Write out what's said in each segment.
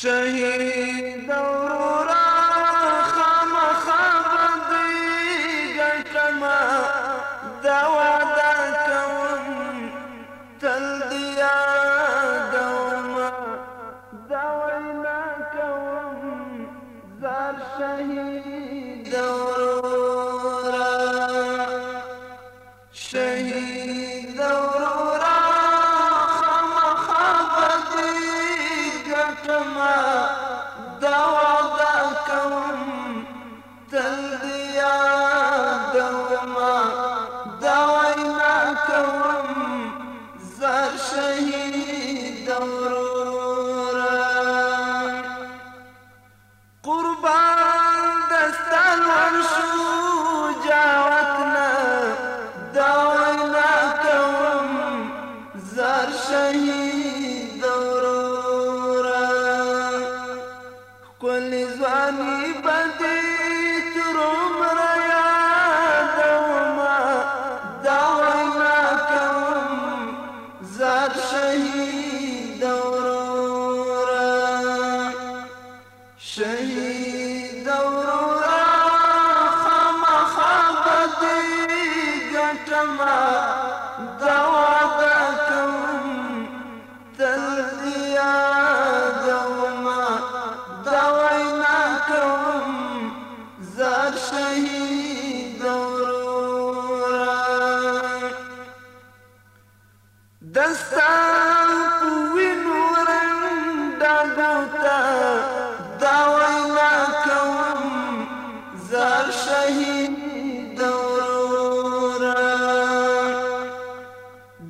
شہید تما دعوة كل زاني بندی عمر يا دوما دوما كم زاد شهيد شهید دورا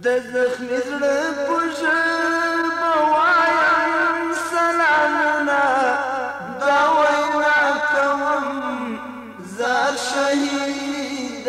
د زخم زړه پوج بوایم سلامنا کوم شهید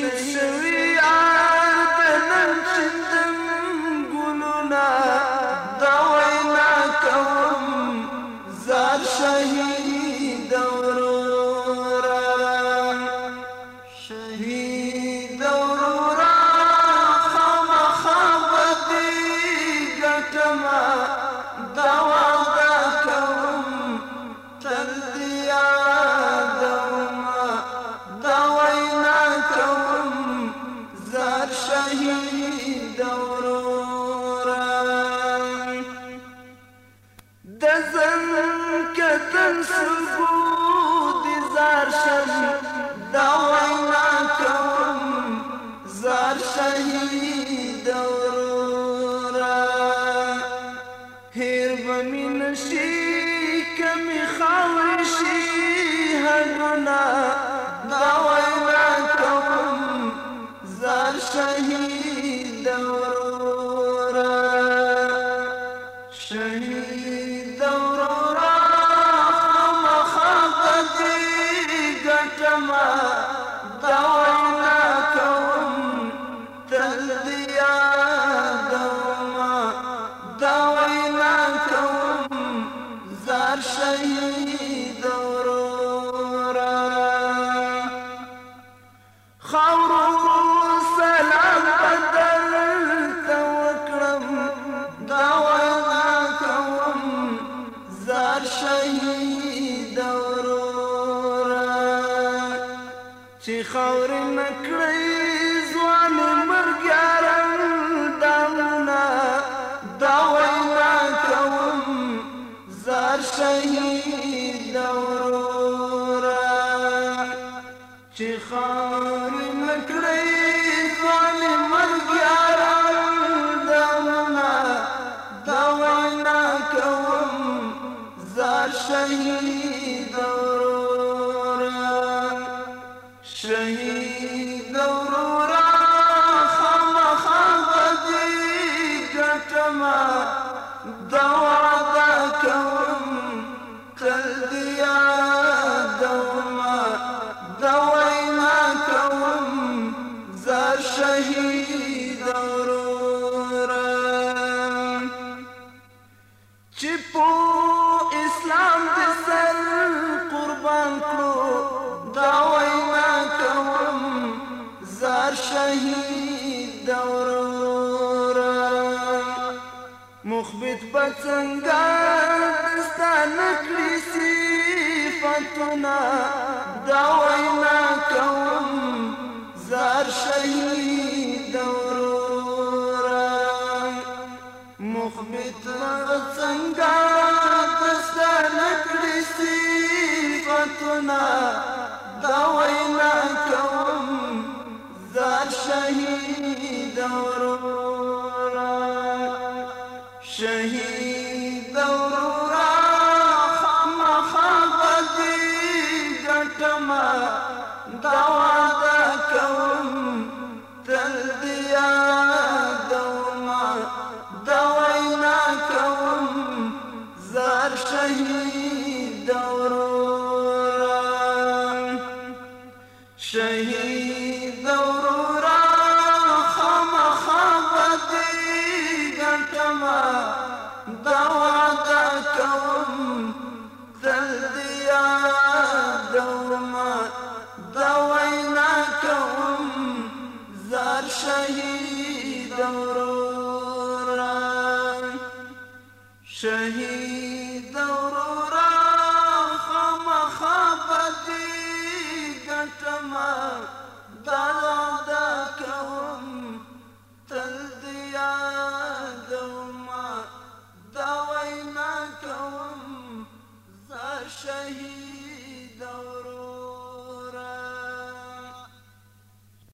نہیں سویا شهید ورورا دزن کتن سرگود زار شهید دوینا کم زار ورورا خاور نکړی ځوان مرګارن دمنا دا وینا کوم زار شهید شہید مخبت بڅنګا دستانه کړی صفاتونه دا وینا کوم زار شهید اورورم مخبت څنګه دستانه کړی دا وینا کوم زار شهید اورورم ټما دا وعده کوم تل دیا دوما دا وینا کوم زار شهید دورورا شهید زار شہید